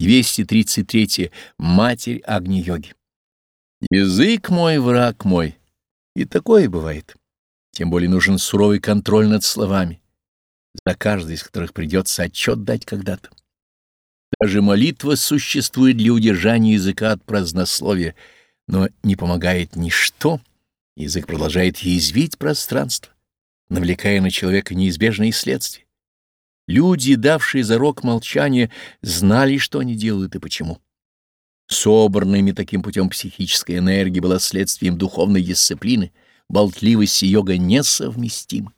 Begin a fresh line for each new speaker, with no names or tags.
233. Матерь Агни-йоги. Язык мой, враг мой. И такое бывает. Тем более нужен суровый контроль над словами, за каждый из которых придется отчет дать когда-то. Даже молитва существует для удержания языка от празднословия, но не помогает ничто, язык продолжает язвить пространство, навлекая на человека неизбежные следствия. Люди, давшие зарок молчания, знали, что они делают и почему. Собранными таким путем психическая энергия была следствием духовной дисциплины, болтливость и йога несовместимы.